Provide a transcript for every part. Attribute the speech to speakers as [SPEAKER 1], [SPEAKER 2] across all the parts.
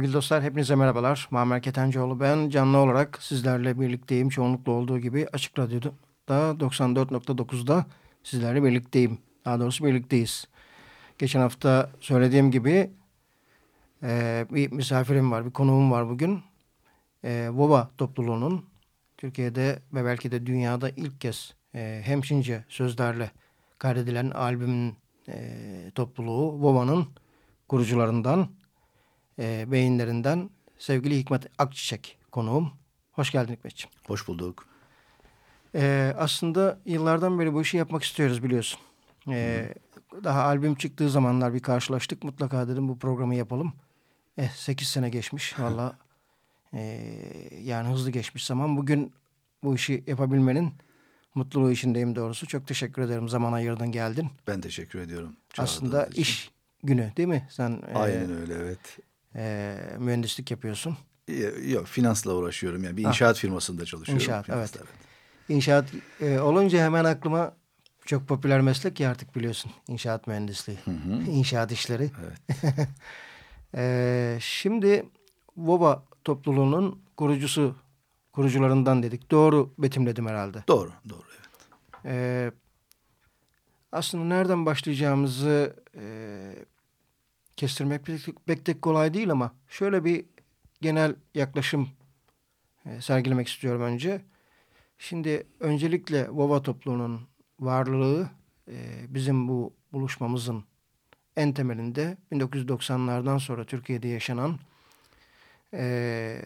[SPEAKER 1] Sevgili dostlar hepinize merhabalar. Muammer Ketencoğlu ben. Canlı olarak sizlerle birlikteyim. Çoğunlukla olduğu gibi Açık Radyo'da 94.9'da sizlerle birlikteyim. Daha doğrusu birlikteyiz. Geçen hafta söylediğim gibi e, bir misafirim var, bir konuğum var bugün. E, Vova topluluğunun Türkiye'de ve belki de dünyada ilk kez e, hemşince sözlerle kaydedilen albümün e, topluluğu Vova'nın kurucularından, e, beyinlerinden sevgili Hikmet Akçiçek konuğum. Hoş geldin Hikmetciğim.
[SPEAKER 2] Hoş bulduk.
[SPEAKER 1] E, aslında yıllardan beri bu işi yapmak istiyoruz biliyorsun. E, daha albüm çıktığı zamanlar bir karşılaştık. Mutlaka dedim bu programı yapalım. Eh 8 sene geçmiş valla. E, yani hızlı geçmiş zaman. Bugün bu işi yapabilmenin mutluluğu içindeyim doğrusu. Çok teşekkür ederim zaman ayırdın geldin.
[SPEAKER 2] Ben teşekkür ediyorum.
[SPEAKER 1] Aslında için. iş günü değil mi? Sen
[SPEAKER 2] Aynen e, öyle evet.
[SPEAKER 1] E, mühendislik yapıyorsun.
[SPEAKER 2] Yok finansla uğraşıyorum yani bir inşaat ha. firmasında çalışıyorum.
[SPEAKER 1] İnşaat evet. evet. İnşaat e, olunca hemen aklıma çok popüler meslek ya artık biliyorsun inşaat mühendisliği. Hı hı. İnşaat işleri. Evet. e, şimdi VOBA topluluğunun kurucusu kurucularından dedik. Doğru betimledim herhalde.
[SPEAKER 2] Doğru, doğru evet.
[SPEAKER 1] Ee, aslında nereden başlayacağımızı e, kestirmek pek, de kolay değil ama şöyle bir genel yaklaşım e, sergilemek istiyorum önce. Şimdi öncelikle Vova topluluğunun varlığı e, bizim bu buluşmamızın en temelinde 1990'lardan sonra Türkiye'de yaşanan e,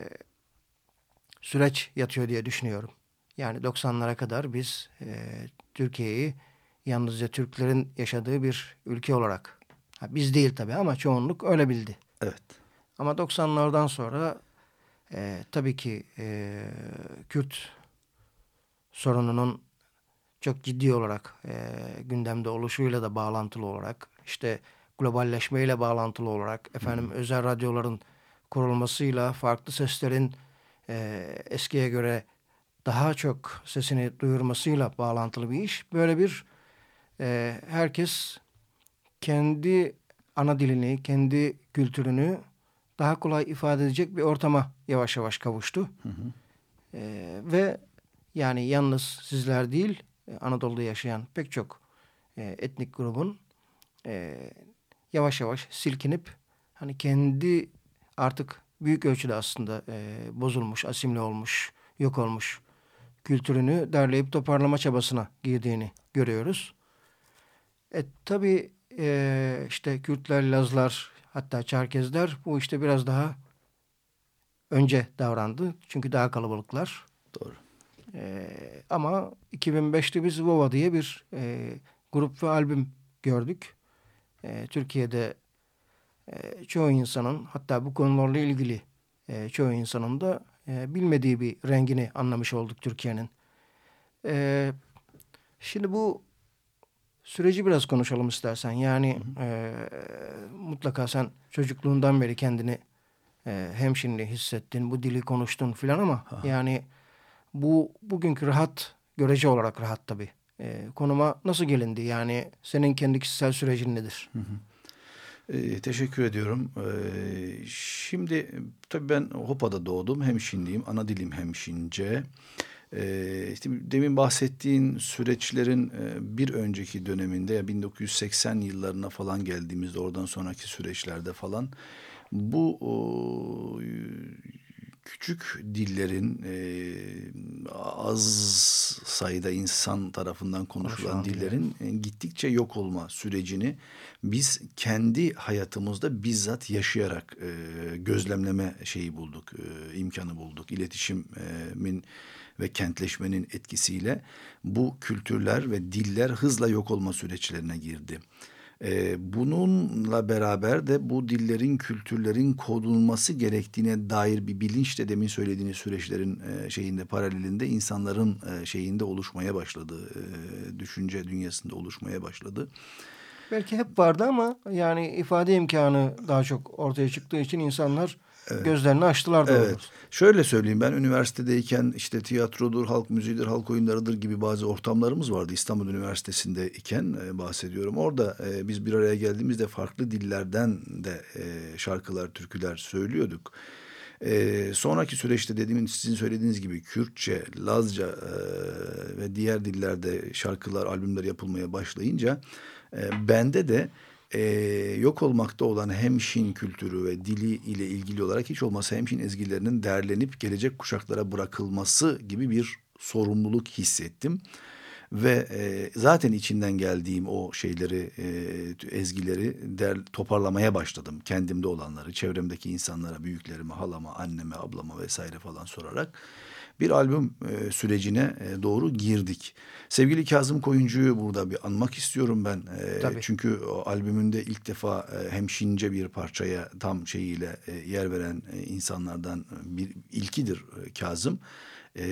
[SPEAKER 1] süreç yatıyor diye düşünüyorum. Yani 90'lara kadar biz Türkiye'yi yalnızca Türklerin yaşadığı bir ülke olarak, ha, biz değil tabii ama çoğunluk öyle bildi.
[SPEAKER 2] Evet.
[SPEAKER 1] Ama 90'lardan sonra e, tabii ki e, Kürt sorununun çok ciddi olarak e, gündemde oluşuyla da bağlantılı olarak işte globalleşmeyle bağlantılı olarak efendim hmm. özel radyoların kurulmasıyla farklı seslerin e, eskiye göre daha çok sesini duyurmasıyla bağlantılı bir iş. Böyle bir e, herkes kendi ana dilini, kendi kültürünü daha kolay ifade edecek bir ortama yavaş yavaş kavuştu. Hı hı. E, ve yani yalnız sizler değil Anadolu'da yaşayan pek çok e, etnik grubun e, yavaş yavaş silkinip hani kendi artık büyük ölçüde aslında e, bozulmuş, asimle olmuş, yok olmuş kültürünü derleyip toparlama çabasına girdiğini görüyoruz. E, tabii e, işte Kürtler, Lazlar hatta Çerkezler bu işte biraz daha önce davrandı. Çünkü daha kalabalıklar.
[SPEAKER 2] Doğru.
[SPEAKER 1] E, ama 2005'te biz Vova diye bir e, grup ve albüm gördük. E, Türkiye'de e, çoğu insanın hatta bu konularla ilgili e, çoğu insanın da e, bilmediği bir rengini anlamış olduk Türkiye'nin. E, şimdi bu süreci biraz konuşalım istersen. Yani e, mutlaka sen çocukluğundan beri kendini e, hemşinli hissettin, bu dili konuştun filan ama ha. yani bu bugünkü rahat, görece olarak rahat tabii. E, konuma nasıl gelindi? Yani senin kendi kişisel sürecin nedir? Hı hı.
[SPEAKER 2] E, teşekkür ediyorum. E, şimdi tabii ben Hopa'da doğdum. Hemşinliyim. Ana dilim hemşince. E, işte demin bahsettiğin süreçlerin e, bir önceki döneminde ya 1980 yıllarına falan geldiğimizde oradan sonraki süreçlerde falan bu o, küçük dillerin e, az sayıda insan tarafından konuşulan dillerin e, gittikçe yok olma sürecini biz kendi hayatımızda bizzat yaşayarak e, gözlemleme şeyi bulduk, e, imkanı bulduk. İletişimin ve kentleşmenin etkisiyle bu kültürler ve diller hızla yok olma süreçlerine girdi. Ee, bununla beraber de bu dillerin, kültürlerin kodulması gerektiğine dair bir bilinç de demin söylediğiniz süreçlerin e, şeyinde paralelinde insanların e, şeyinde oluşmaya başladı. E, düşünce dünyasında oluşmaya başladı.
[SPEAKER 1] Belki hep vardı ama yani ifade imkanı daha çok ortaya çıktığı için insanlar Evet. Gözlerini açtılar doğrusu. Evet.
[SPEAKER 2] Şöyle söyleyeyim ben üniversitedeyken işte tiyatrodur, halk müziğidir, halk oyunlarıdır gibi bazı ortamlarımız vardı. İstanbul Üniversitesi'nde iken e, bahsediyorum. Orada e, biz bir araya geldiğimizde farklı dillerden de e, şarkılar, türküler söylüyorduk. E, sonraki süreçte dediğim sizin söylediğiniz gibi Kürtçe, Lazca e, ve diğer dillerde şarkılar, albümler yapılmaya başlayınca e, bende de e, yok olmakta olan hemşin kültürü ve dili ile ilgili olarak hiç olmazsa hemşin ezgilerinin derlenip gelecek kuşaklara bırakılması gibi bir sorumluluk hissettim. Ve e, zaten içinden geldiğim o şeyleri, e, ezgileri der, toparlamaya başladım. Kendimde olanları, çevremdeki insanlara, büyüklerime, halama, anneme, ablama vesaire falan sorarak bir albüm e, sürecine e, doğru girdik. Sevgili Kazım Koyuncu'yu burada bir anmak istiyorum ben. E, Tabii. Çünkü o albümünde ilk defa e, hemşince bir parçaya tam şeyiyle e, yer veren e, insanlardan bir ilkidir e, Kazım.
[SPEAKER 1] Ee,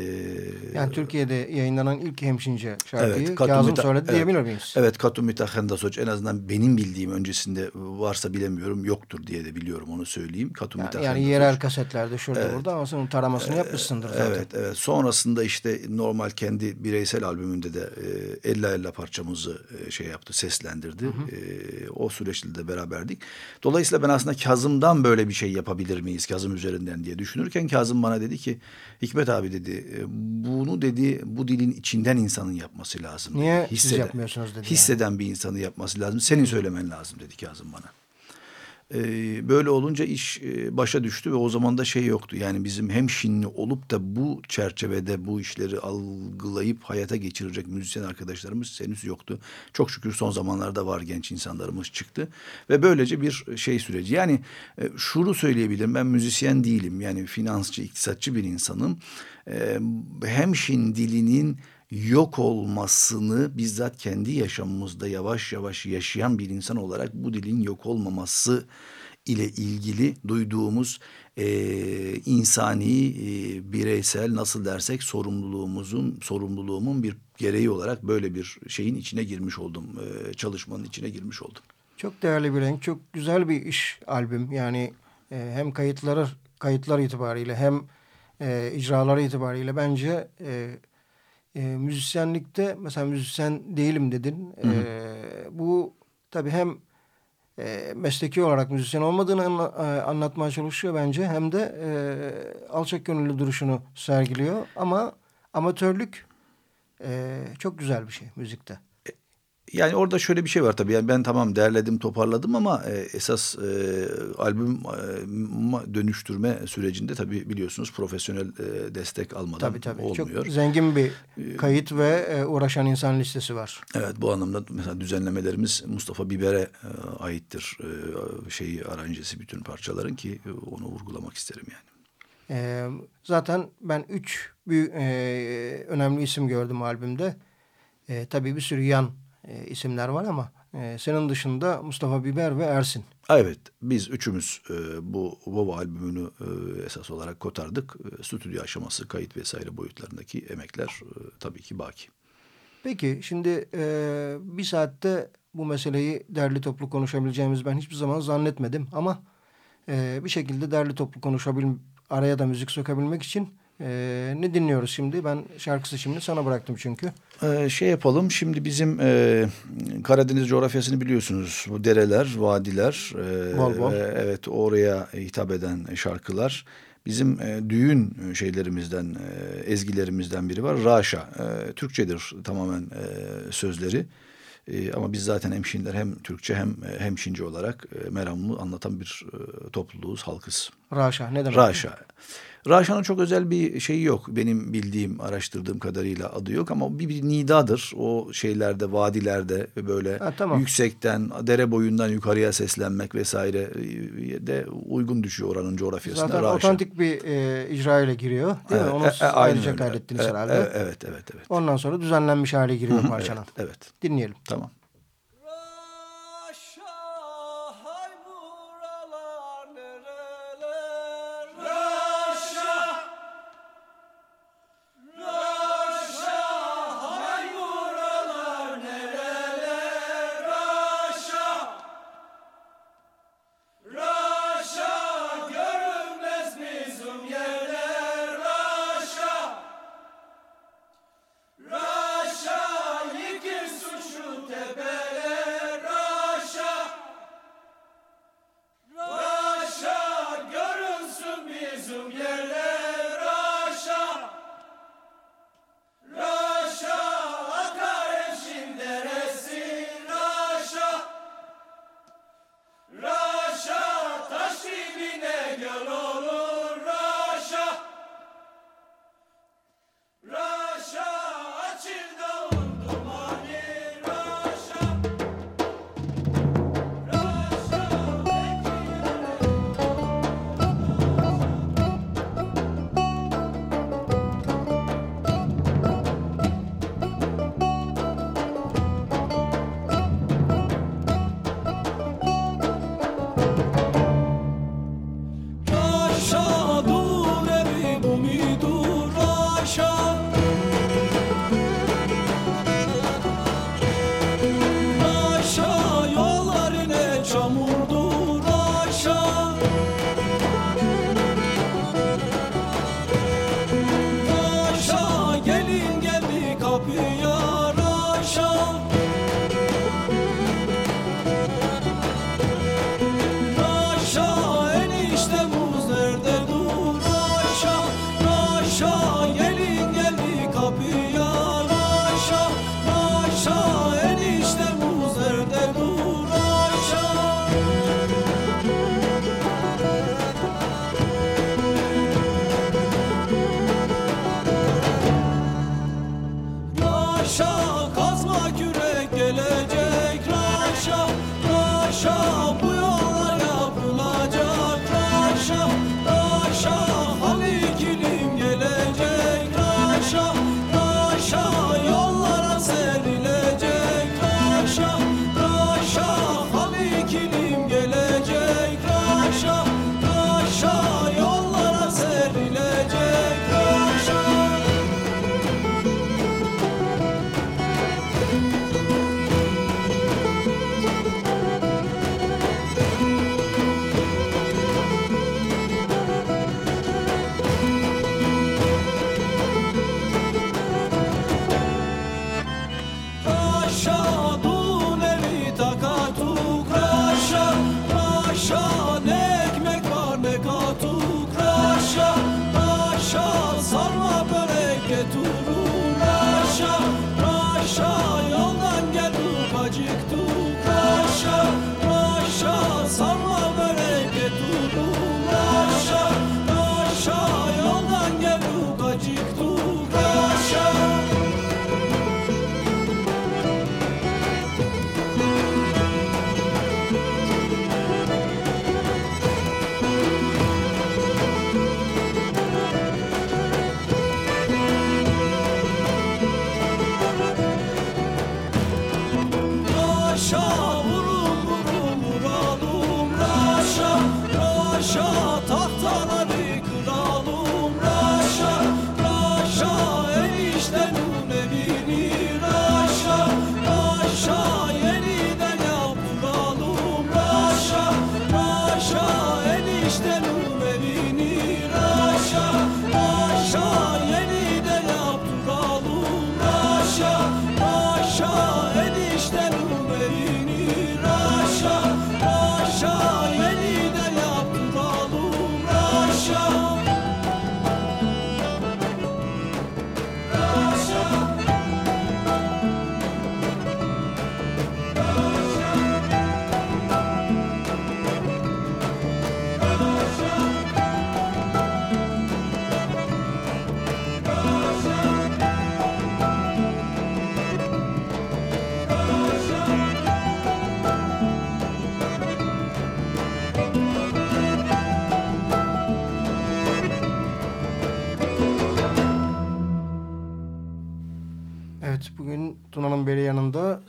[SPEAKER 1] yani Türkiye'de yayınlanan ilk hemşince şarkıyı evet, Kazım söyledi evet, diyebilir miyiz?
[SPEAKER 2] Evet Katumita Hendasoç en azından benim bildiğim öncesinde varsa bilemiyorum yoktur diye de biliyorum onu söyleyeyim.
[SPEAKER 1] Katumita yani, yani yerel kasetlerde şurada evet. burada ama sen taramasını ee, yapmışsındır zaten.
[SPEAKER 2] Evet evet sonrasında işte normal kendi bireysel albümünde de e, Ella Ella parçamızı e, şey yaptı seslendirdi. Hı hı. E, o süreçte de beraberdik. Dolayısıyla ben aslında Kazım'dan böyle bir şey yapabilir miyiz Kazım üzerinden diye düşünürken Kazım bana dedi ki Hikmet abi dedi dedi. E, bunu dedi bu dilin içinden insanın yapması lazım.
[SPEAKER 1] Niye Hisseden, siz yapmıyorsunuz dedi.
[SPEAKER 2] Hisseden yani. bir insanı yapması lazım. Senin söylemen lazım dedi Kazım bana. Ee, böyle olunca iş e, başa düştü ve o zaman da şey yoktu. Yani bizim hem Şinli olup da bu çerçevede bu işleri algılayıp hayata geçirecek müzisyen arkadaşlarımız henüz yoktu. Çok şükür son zamanlarda var genç insanlarımız çıktı. Ve böylece bir şey süreci. Yani e, şunu söyleyebilirim ben müzisyen değilim. Yani finansçı, iktisatçı bir insanım. E, hem Şin dilinin yok olmasını bizzat kendi yaşamımızda yavaş yavaş yaşayan bir insan olarak bu dilin yok olmaması ile ilgili duyduğumuz e, insani, e, bireysel nasıl dersek sorumluluğumuzun, sorumluluğumun bir gereği olarak böyle bir şeyin içine girmiş oldum. E, çalışmanın içine girmiş oldum.
[SPEAKER 1] Çok değerli bir renk, çok güzel bir iş albüm. Yani e, hem kayıtları kayıtlar itibariyle hem e, icraları itibariyle bence e, e, müzisyenlikte mesela müzisyen değilim dedin. Hı hı. E, bu tabii hem e, mesleki olarak müzisyen olmadığını anla, e, anlatmaya çalışıyor bence hem de e, alçak gönüllü duruşunu sergiliyor ama amatörlük e, çok güzel bir şey müzikte.
[SPEAKER 2] Yani orada şöyle bir şey var tabii. Yani ben tamam derledim, toparladım ama e, esas e, albüm e, dönüştürme sürecinde tabii biliyorsunuz profesyonel e, destek almadan tabii, tabii. olmuyor.
[SPEAKER 1] Çok zengin bir e, kayıt ve e, uğraşan insan listesi var.
[SPEAKER 2] Evet bu anlamda mesela düzenlemelerimiz Mustafa Biber'e e, aittir. E, şeyi aranjesi bütün parçaların ki e, onu vurgulamak isterim yani.
[SPEAKER 1] E, zaten ben üç büyük, e, önemli isim gördüm albümde. E, tabii bir sürü yan e, isimler var ama e, senin dışında Mustafa Biber ve Ersin.
[SPEAKER 2] Evet biz üçümüz e, bu Baba albümünü e, esas olarak kotardık. E, stüdyo aşaması, kayıt vesaire boyutlarındaki emekler e, tabii ki baki.
[SPEAKER 1] Peki şimdi e, bir saatte bu meseleyi derli toplu konuşabileceğimiz ben hiçbir zaman zannetmedim. Ama e, bir şekilde derli toplu konuşabil araya da müzik sokabilmek için ee, ne dinliyoruz şimdi? Ben şarkısı şimdi sana bıraktım çünkü.
[SPEAKER 2] Ee, şey yapalım şimdi bizim e, Karadeniz coğrafyasını biliyorsunuz. Bu dereler, vadiler. E, bol bol. E, evet oraya hitap eden şarkılar. Bizim e, düğün şeylerimizden, e, ezgilerimizden biri var. Raşa. E, Türkçedir tamamen e, sözleri. E, ama biz zaten hemşinler hem Türkçe hem e, hemşinci olarak e, meramını anlatan bir e, topluluğuz, halkız.
[SPEAKER 1] Raşa ne demek?
[SPEAKER 2] Raşa. Raşan'ın çok özel bir şeyi yok. Benim bildiğim, araştırdığım kadarıyla adı yok ama bir, bir nidadır. O şeylerde, vadilerde böyle ha, tamam. yüksekten, dere boyundan yukarıya seslenmek vesaire e, de uygun düşüyor oranın coğrafyasına.
[SPEAKER 1] Zaten
[SPEAKER 2] Raşan.
[SPEAKER 1] otantik bir e, icra ile giriyor değil evet, mi? Onu e, e, ayrıca kaydettiniz e, herhalde.
[SPEAKER 2] E, evet, evet, evet.
[SPEAKER 1] Ondan sonra düzenlenmiş hale giriyor parçanın.
[SPEAKER 2] Evet, evet.
[SPEAKER 1] Dinleyelim.
[SPEAKER 2] Tamam.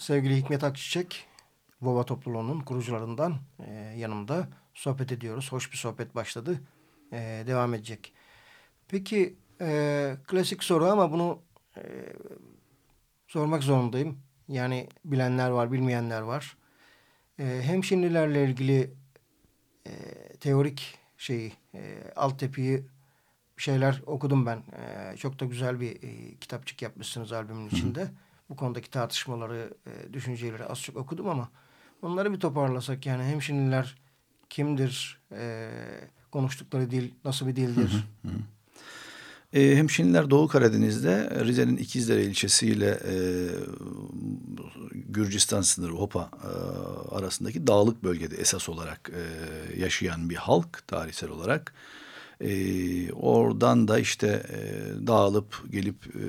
[SPEAKER 1] Sevgili Hikmet Akçiçek, Vova topluluğunun kurucularından e, yanımda sohbet ediyoruz. Hoş bir sohbet başladı. E, devam edecek. Peki e, klasik soru ama bunu e, sormak zorundayım. Yani bilenler var, bilmeyenler var. E, hemşinlilerle ilgili e, teorik şeyi, e, altyapıyı şeyler okudum ben. E, çok da güzel bir e, kitapçık yapmışsınız albümün içinde. Hı bu konudaki tartışmaları, e, düşünceleri az çok okudum ama onları bir toparlasak yani hemşinliler kimdir, e, konuştukları dil nasıl bir dildir? Hı hı hı.
[SPEAKER 2] E, hemşinliler Doğu Karadeniz'de Rize'nin İkizdere ilçesiyle e, Gürcistan sınırı Hopa e, arasındaki dağlık bölgede esas olarak e, yaşayan bir halk tarihsel olarak. E, oradan da işte e, dağılıp gelip e,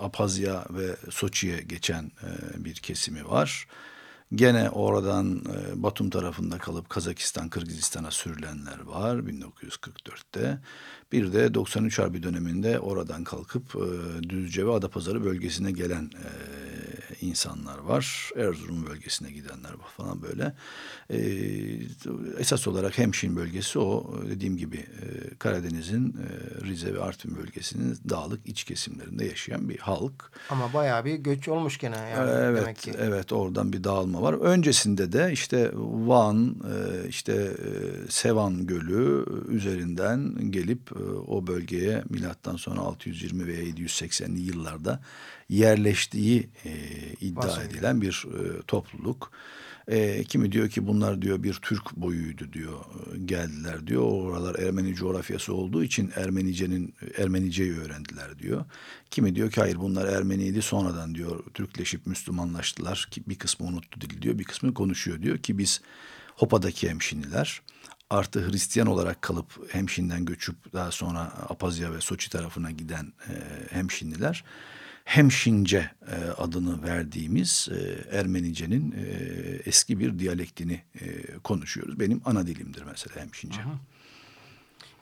[SPEAKER 2] Apazya ve Soçi'ye geçen e, bir kesimi var. Gene oradan e, Batum tarafında kalıp Kazakistan, Kırgızistan'a sürülenler var 1944'te. Bir de 93 Harbi döneminde oradan kalkıp e, Düzce ve Adapazarı bölgesine gelen e, insanlar var. Erzurum bölgesine gidenler var falan böyle. E, esas olarak Hemşin bölgesi o dediğim gibi e, Karadeniz'in e, Rize ve Artvin bölgesinin dağlık iç kesimlerinde yaşayan bir halk.
[SPEAKER 1] Ama bayağı bir göç olmuş gene yani
[SPEAKER 2] evet,
[SPEAKER 1] demek ki.
[SPEAKER 2] Evet oradan bir dağılma var. Öncesinde de işte Van, e, işte e, Sevan Gölü üzerinden gelip e, o bölgeye milattan sonra 620 veya 780'li yıllarda yerleştiği iddia edilen bir topluluk. E, kimi diyor ki bunlar diyor bir Türk boyuydu diyor e, geldiler diyor. Oralar Ermeni coğrafyası olduğu için Ermenice'nin Ermenice'yi öğrendiler diyor. Kimi diyor ki hayır bunlar Ermeniydi sonradan diyor Türkleşip Müslümanlaştılar ki bir kısmı unuttu dili diyor bir kısmı konuşuyor diyor ki biz Hopa'daki hemşiniler artı Hristiyan olarak kalıp Hemşin'den göçüp daha sonra Apazya ve Soçi tarafına giden e, Hemşinliler Hemşince e, adını verdiğimiz e, Ermenice'nin e, eski bir diyalektini e, konuşuyoruz. Benim ana dilimdir mesela Hemşince. Hı.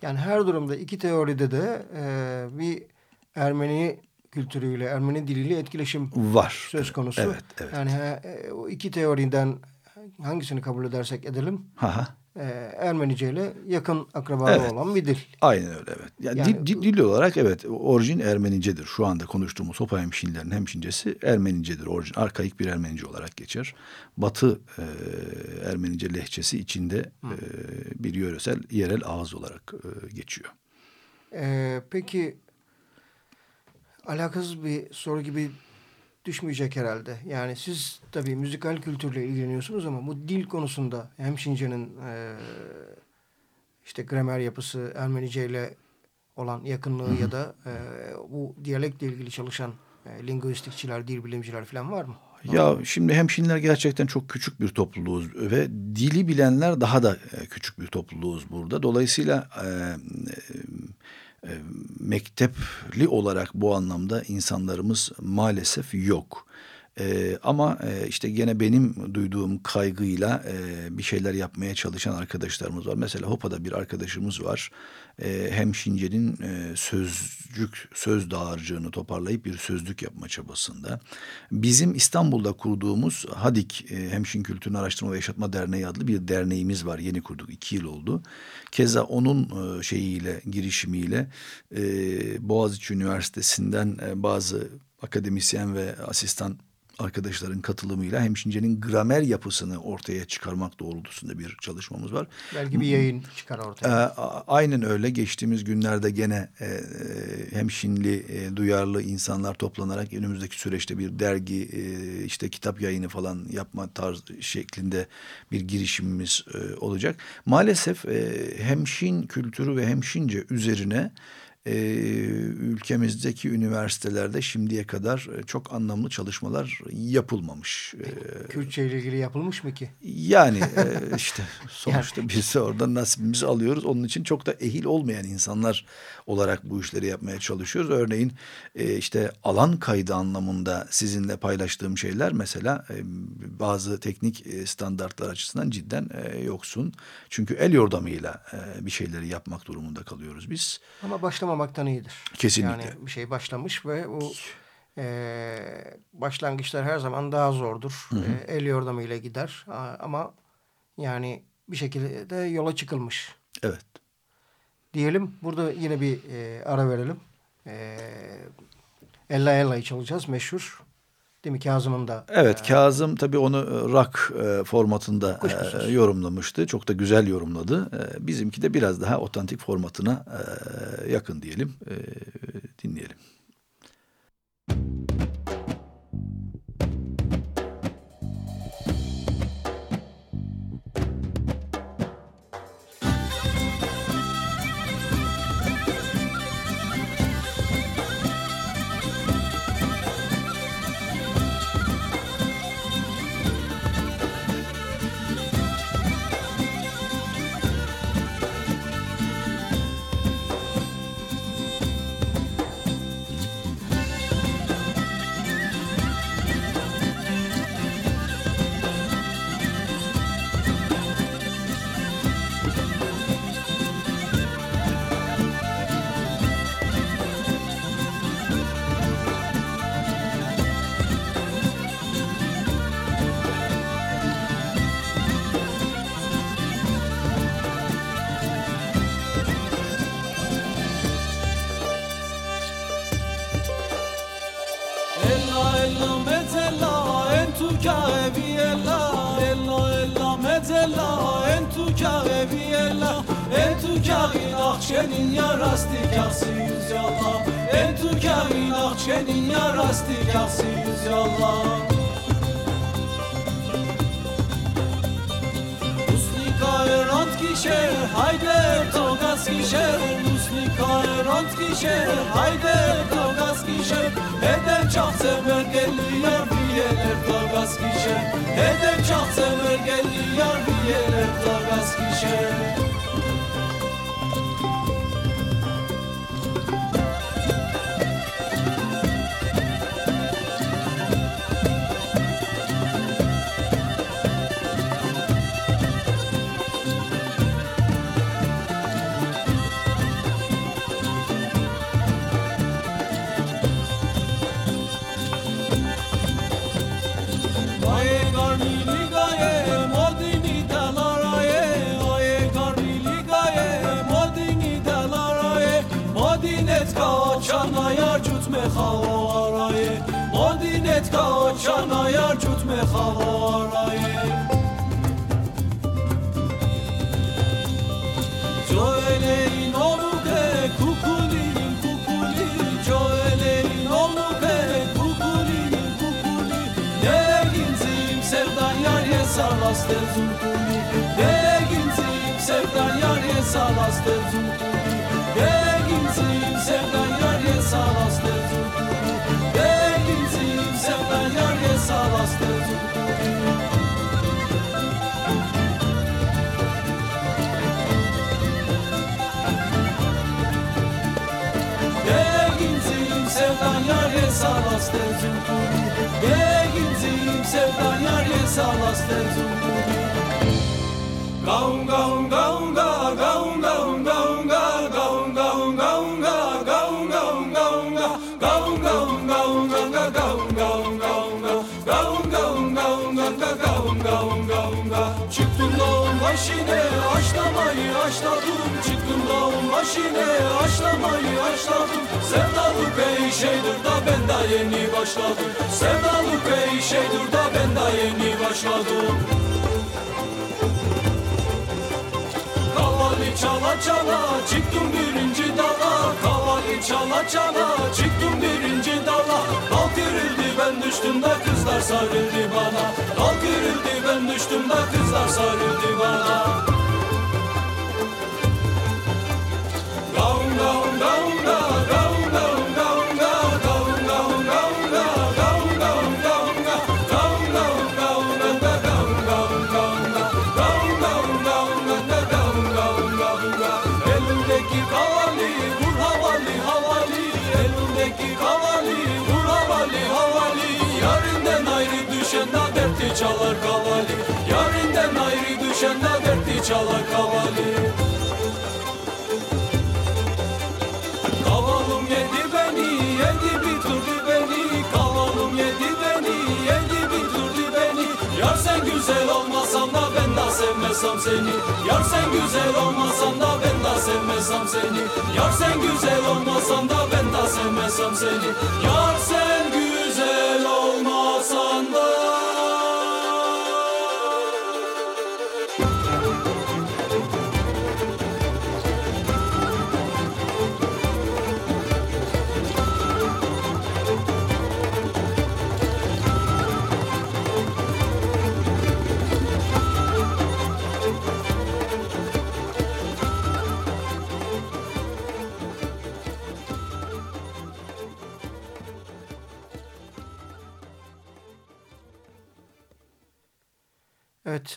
[SPEAKER 1] Yani her durumda iki teoride de e, bir Ermeni kültürüyle, Ermeni diliyle etkileşim var söz konusu. Evet, evet. Yani o iki teoriden hangisini kabul edersek edelim. E, Ermenice ile yakın akrabalı evet. olan bir dil.
[SPEAKER 2] Aynen öyle evet. Yani, yani dil, dil olarak evet orijin Ermenicedir. Şu anda konuştuğumuz Hopa hemşinlerin hemşincesi Ermenicedir. Orijin arkaik bir Ermenice olarak geçer. Batı e, Ermenice lehçesi içinde e, bir yöresel yerel ağız olarak e, geçiyor.
[SPEAKER 1] E, peki alakasız bir soru gibi düşmeyecek herhalde. Yani siz tabii müzikal kültürle ilgileniyorsunuz ama bu dil konusunda hem Şince'nin e, işte gramer yapısı Ermenice ile olan yakınlığı ya da e, bu diyalektle ilgili çalışan e, linguistikçiler, dil bilimciler falan var mı?
[SPEAKER 2] Ya şimdi hemşinler gerçekten çok küçük bir topluluğuz ve dili bilenler daha da e, küçük bir topluluğuz burada. Dolayısıyla e, e, mektepli olarak bu anlamda insanlarımız maalesef yok. Ee, ama e, işte gene benim duyduğum kaygıyla e, bir şeyler yapmaya çalışan arkadaşlarımız var. Mesela Hopa'da bir arkadaşımız var. E, Hemşince'nin e, sözcük, söz dağarcığını toparlayıp bir sözlük yapma çabasında. Bizim İstanbul'da kurduğumuz Hadik e, Hemşin Kültürünü Araştırma ve Yaşatma Derneği adlı bir derneğimiz var. Yeni kurduk, iki yıl oldu. Keza onun e, şeyiyle, girişimiyle e, Boğaziçi Üniversitesi'nden e, bazı akademisyen ve asistan arkadaşların katılımıyla hemşincenin gramer yapısını ortaya çıkarmak doğrultusunda bir çalışmamız var.
[SPEAKER 1] Belki bir yayın çıkar ortaya.
[SPEAKER 2] E, aynen öyle. Geçtiğimiz günlerde gene e, hemşinli e, duyarlı insanlar toplanarak önümüzdeki süreçte bir dergi e, işte kitap yayını falan yapma tarz şeklinde bir girişimimiz e, olacak. Maalesef e, hemşin kültürü ve hemşince üzerine e, ülkemizdeki üniversitelerde şimdiye kadar e, çok anlamlı çalışmalar yapılmamış.
[SPEAKER 1] E, Kürtçe ile ilgili yapılmış mı ki?
[SPEAKER 2] Yani e, işte sonuçta yani. biz oradan nasibimizi alıyoruz. Onun için çok da ehil olmayan insanlar olarak bu işleri yapmaya çalışıyoruz. Örneğin e, işte alan kaydı anlamında sizinle paylaştığım şeyler mesela e, bazı teknik e, standartlar açısından cidden e, yoksun. Çünkü el yordamıyla e, bir şeyleri yapmak durumunda kalıyoruz biz.
[SPEAKER 1] Ama başlamamaktan iyidir.
[SPEAKER 2] Kesinlikle.
[SPEAKER 1] Yani bir şey başlamış ve o e, başlangıçlar her zaman daha zordur. Hı hı. E, el yordamıyla gider ama yani bir şekilde de yola çıkılmış.
[SPEAKER 2] Evet.
[SPEAKER 1] Diyelim burada yine bir e, ara verelim. E, Ella Ella'yı çalacağız meşhur. Değil mi Kazım'ın da?
[SPEAKER 2] Evet e, Kazım tabii onu e, rock e, formatında e, yorumlamıştı. Çok da güzel yorumladı. E, bizimki de biraz daha otantik formatına e, yakın diyelim. E, dinleyelim.
[SPEAKER 3] Nakşenin ya rasti kası yüz yalla. En tukari Nakşenin ya rasti kası yüz yalla. Usnika erant kişer hayder togas kişer Usnika erant kişer hayder togas kişer Heden çak sever geliyor biyeler togas kişer Heden çak sever geliyor biyeler togas kişer hava arayı Madinet kaçana yar çutme hava arayı Joeleyin onu ke kukulin kukuli. Joeleyin onu ke kukulin kukuli. Ne ginzim sevdan yar yesalaste zulkuli Ne ginzim sevdan yar yesalaste zulkuli sevdan yar ye salastı Gaun gaun gaun başine aşlamayı aşladım. Çıktım dağın başine aşlamayı aşladım. Sevdalık ey şeydir da ben daha yeni başladım. Sevdalık ey şeydir da ben daha yeni başladım. Kavali çala çala çıktım birinci dala. Kavali çala çala çıktım birinci dala. Dal kırıldı ben düştüm de kızlar sarıldı bana. Dal kırıldı ben düştüm de kızlar sarıldı bana. Gaun gaun gaun dertli çalar kavali. Yarinden ayrı düşen de dertli çalar kavali. Kavalım yedi beni, yedi bitirdi beni. Kavalım yedi beni, yedi bitirdi beni. Yar sen güzel olmasan da ben de sevmesem seni. Yar sen güzel olmasan da ben de sevmesem seni. Yar sen güzel olmasan da ben de sevmesem seni. Yar sen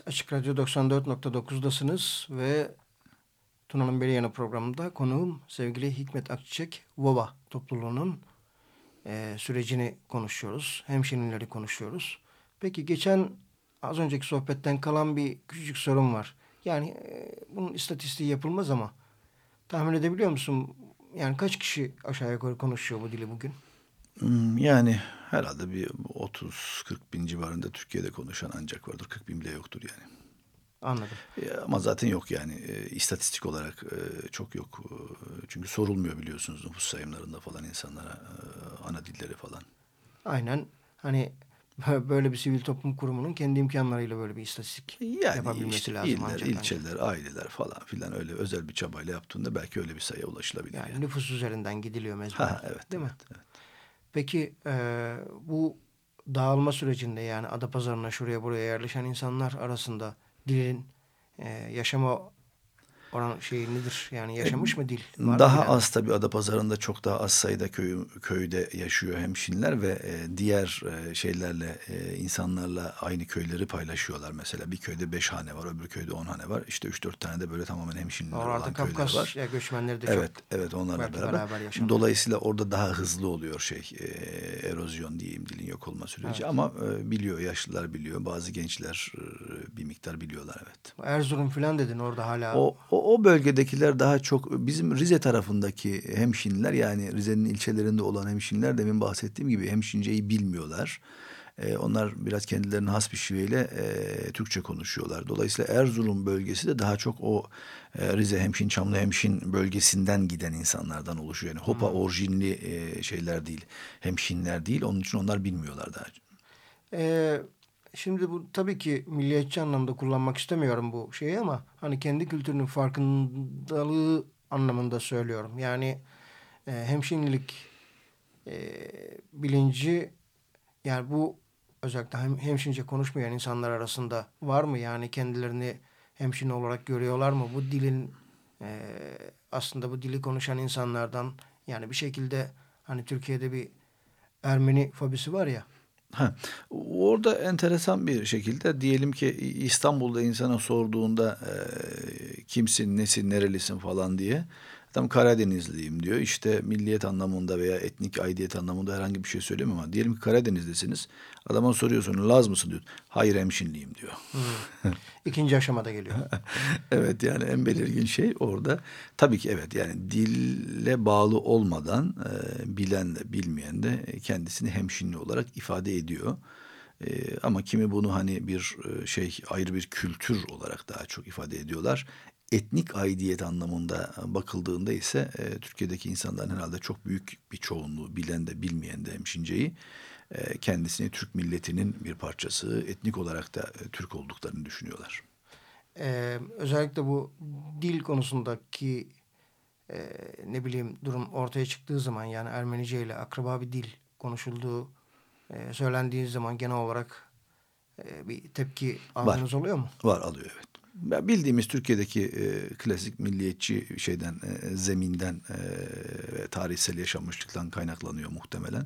[SPEAKER 1] Açık Radyo 94.9'dasınız ve Tuna'nın Beri Yanı programında konuğum sevgili Hikmet Akçiçek Vova topluluğunun e, sürecini konuşuyoruz. Hemşirinleri konuşuyoruz. Peki geçen az önceki sohbetten kalan bir küçücük sorun var. Yani e, bunun istatistiği yapılmaz ama tahmin edebiliyor musun? Yani kaç kişi aşağı yukarı konuşuyor bu dili bugün?
[SPEAKER 2] Hmm, Yani herhalde bir 30-40 bin civarında Türkiye'de konuşan ancak vardır. 40 bin bile yoktur yani.
[SPEAKER 1] Anladım.
[SPEAKER 2] Ama zaten yok yani E, istatistik olarak e, çok yok. E, Çünkü sorulmuyor biliyorsunuz nüfus sayımlarında falan insanlara e, ana dilleri falan.
[SPEAKER 1] Aynen hani böyle bir sivil toplum kurumunun kendi imkanlarıyla böyle bir istatistik
[SPEAKER 2] Yani
[SPEAKER 1] yapabilmesi
[SPEAKER 2] işte
[SPEAKER 1] lazım.
[SPEAKER 2] iller,
[SPEAKER 1] ancak
[SPEAKER 2] ilçeler, aileler falan filan öyle özel bir çabayla yaptığında belki öyle bir sayıya ulaşılabilir.
[SPEAKER 1] Yani
[SPEAKER 2] yani.
[SPEAKER 1] nüfus üzerinden gidiliyor mecburen.
[SPEAKER 2] Ha, evet,
[SPEAKER 1] Değil mi?
[SPEAKER 2] evet, evet.
[SPEAKER 1] Peki e, bu dağılma sürecinde yani Adapazarı'na şuraya buraya yerleşen insanlar arasında dilin e, yaşama oran şeyi nedir? Yani yaşamış mı dil? Var
[SPEAKER 2] Daha
[SPEAKER 1] yani?
[SPEAKER 2] az tabii Adapazarı'nda çok daha az sayıda köy, köyde yaşıyor hemşinler ve e, diğer e, şeylerle e, insanlarla aynı köyleri paylaşıyorlar. Mesela bir köyde beş hane var, öbür köyde on hane var. İşte üç dört tane de böyle tamamen hemşinler
[SPEAKER 1] Orada
[SPEAKER 2] olan köyler
[SPEAKER 1] Kafkas
[SPEAKER 2] var.
[SPEAKER 1] ya göçmenleri de
[SPEAKER 2] Evet,
[SPEAKER 1] çok.
[SPEAKER 2] evet onlarla beraber.
[SPEAKER 1] beraber.
[SPEAKER 2] Dolayısıyla orada daha hızlı oluyor şey e, erozyon diyeyim dilin yok olma süreci. Ama e, biliyor, yaşlılar biliyor, bazı gençler e, bir miktar biliyorlar evet.
[SPEAKER 1] Erzurum falan dedin orada hala.
[SPEAKER 2] O, o, o bölgedekiler daha çok bizim Rize tarafındaki hemşinler yani Rize'nin ilçelerinde olan hemşinler demin bahsettiğim gibi hemşinceyi bilmiyorlar. Ee, onlar biraz kendilerine has bir şiveyle e, Türkçe konuşuyorlar. Dolayısıyla Erzurum bölgesi de daha çok o e, Rize hemşin, Çamlı hemşin bölgesinden giden insanlardan oluşuyor. Yani Hopa orijinli e, şeyler değil, hemşinler değil. Onun için onlar bilmiyorlar daha.
[SPEAKER 1] Ee, şimdi bu tabii ki milliyetçi anlamda kullanmak istemiyorum bu şeyi ama hani kendi kültürünün farkındalığı anlamında söylüyorum. Yani e, hemşinlilik e, bilinci yani bu özellikle hem, hemşince konuşmayan insanlar arasında var mı? Yani kendilerini hemşin olarak görüyorlar mı? Bu dilin e, aslında bu dili konuşan insanlardan yani bir şekilde hani Türkiye'de bir Ermeni fobisi var ya.
[SPEAKER 2] Ha, orada enteresan bir şekilde diyelim ki İstanbul'da insana sorduğunda e, kimsin, nesin, nerelisin falan diye Adam Karadenizliyim diyor. İşte milliyet anlamında veya etnik aidiyet anlamında herhangi bir şey söylemiyor ama diyelim ki Karadenizlisiniz. Adama soruyorsun Laz mısın diyor. Hayır hemşinliyim diyor.
[SPEAKER 1] Hmm. İkinci aşamada geliyor.
[SPEAKER 2] evet yani en belirgin şey orada. Tabii ki evet yani dille bağlı olmadan e, bilen de bilmeyen de kendisini hemşinli olarak ifade ediyor. E, ama kimi bunu hani bir e, şey ayrı bir kültür olarak daha çok ifade ediyorlar etnik aidiyet anlamında bakıldığında ise e, Türkiye'deki insanların herhalde çok büyük bir çoğunluğu bilen de bilmeyen de hemşinceyi e, kendisini Türk milletinin bir parçası etnik olarak da e, Türk olduklarını düşünüyorlar.
[SPEAKER 1] Ee, özellikle bu dil konusundaki e, ne bileyim durum ortaya çıktığı zaman yani Ermenice ile akraba bir dil konuşulduğu e, söylendiği zaman genel olarak e, bir tepki aldığınız oluyor mu?
[SPEAKER 2] Var alıyor evet bildiğimiz Türkiye'deki e, klasik milliyetçi şeyden e, zeminden e, ve tarihsel yaşanmışlıktan kaynaklanıyor muhtemelen.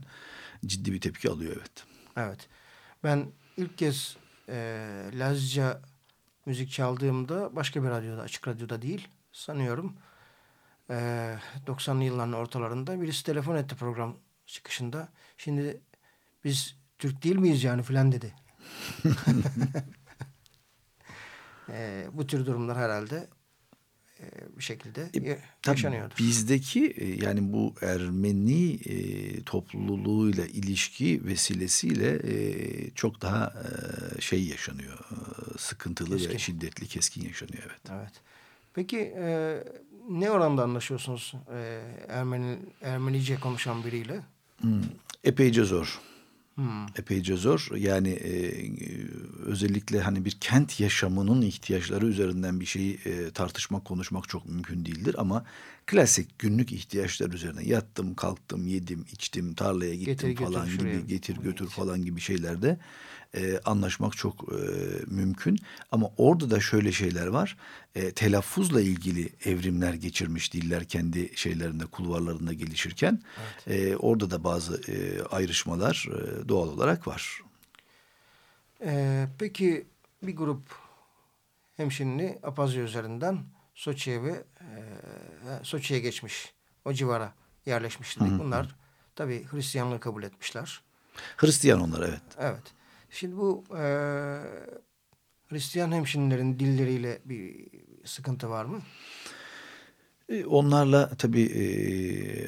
[SPEAKER 2] Ciddi bir tepki alıyor evet.
[SPEAKER 1] Evet. Ben ilk kez e, Lazca müzik çaldığımda başka bir radyoda, açık radyoda değil sanıyorum. E, 90'lı yılların ortalarında birisi telefon etti program çıkışında. Şimdi biz Türk değil miyiz yani filan dedi. E, bu tür durumlar herhalde e, bir şekilde e, yaşanıyordur.
[SPEAKER 2] Bizdeki e, yani bu Ermeni e, topluluğuyla ilişki vesilesiyle e, çok daha e, şey yaşanıyor. E, sıkıntılı keskin. ve şiddetli, keskin yaşanıyor evet.
[SPEAKER 1] Evet. Peki e, ne oranda anlaşıyorsunuz e, Ermeni Ermenice konuşan biriyle?
[SPEAKER 2] Hmm, epeyce zor. Hmm. Epeyce zor. Yani e, özellikle hani bir kent yaşamının ihtiyaçları üzerinden bir şeyi e, tartışmak, konuşmak çok mümkün değildir. Ama klasik günlük ihtiyaçlar üzerine yattım, kalktım, yedim, içtim, tarlaya gittim getir, falan götür, gibi getir götür evet. falan gibi şeylerde e, anlaşmak çok e, mümkün. Ama orada da şöyle şeyler var. E, telaffuzla ilgili evrimler geçirmiş diller kendi şeylerinde, kulvarlarında gelişirken. Evet. E, orada da bazı e, ayrışmalar e, doğal olarak var.
[SPEAKER 1] E, peki bir grup hemşinli Apazya üzerinden Soçi'ye ve e, Soçi'ye geçmiş. O civara yerleşmiş. Bunlar tabii Hristiyanlığı kabul etmişler.
[SPEAKER 2] Hristiyan onlar evet.
[SPEAKER 1] Evet. Şimdi bu e, Hristiyan hemşinlerin dilleriyle bir sıkıntı var mı?
[SPEAKER 2] E, onlarla tabii e,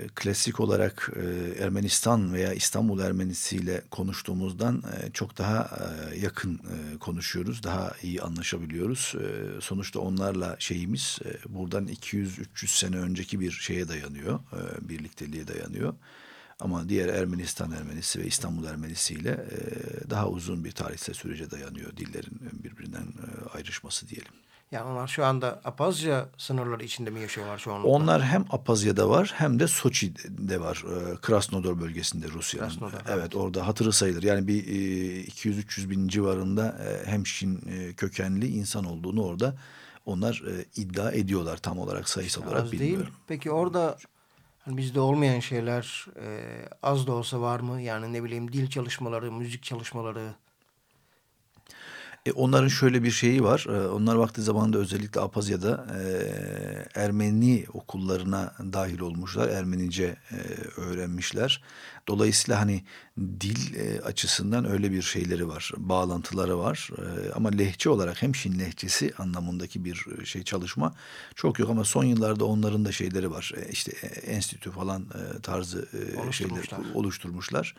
[SPEAKER 2] klasik olarak e, Ermenistan veya İstanbul Ermenisiyle konuştuğumuzdan e, çok daha e, yakın e, konuşuyoruz. Daha iyi anlaşabiliyoruz. E, sonuçta onlarla şeyimiz e, buradan 200-300 sene önceki bir şeye dayanıyor. E, birlikteliğe dayanıyor. Ama diğer Ermenistan Ermenisi ve İstanbul Ermenisi ile e, daha uzun bir tarihsel sürece dayanıyor dillerin birbirinden e, ayrışması diyelim.
[SPEAKER 1] Yani onlar şu anda Apazya sınırları içinde mi yaşıyorlar şu anda?
[SPEAKER 2] Onlar hem Apazya'da var hem de Soçi'de var. E, Krasnodar bölgesinde Rusya'nın. Krasnodar, evet, evet orada hatırı sayılır. Yani bir e, 200-300 bin civarında hemşin e, kökenli insan olduğunu orada onlar iddia ediyorlar tam olarak sayısal olarak bilmiyorum. Değil.
[SPEAKER 1] Peki orada Hani bizde olmayan şeyler e, az da olsa var mı? Yani ne bileyim dil çalışmaları, müzik çalışmaları.
[SPEAKER 2] E, onların şöyle bir şeyi var. E, onlar vakti zamanında özellikle Apazya'da e, Ermeni okullarına dahil olmuşlar. Ermenice e, öğrenmişler. Dolayısıyla hani dil e, açısından öyle bir şeyleri var, bağlantıları var. E, ama lehçe olarak hem Şin lehçesi anlamındaki bir e, şey çalışma çok yok ama son yıllarda onların da şeyleri var. E, işte e, enstitü falan e, tarzı e, şeyler oluşturmuşlar.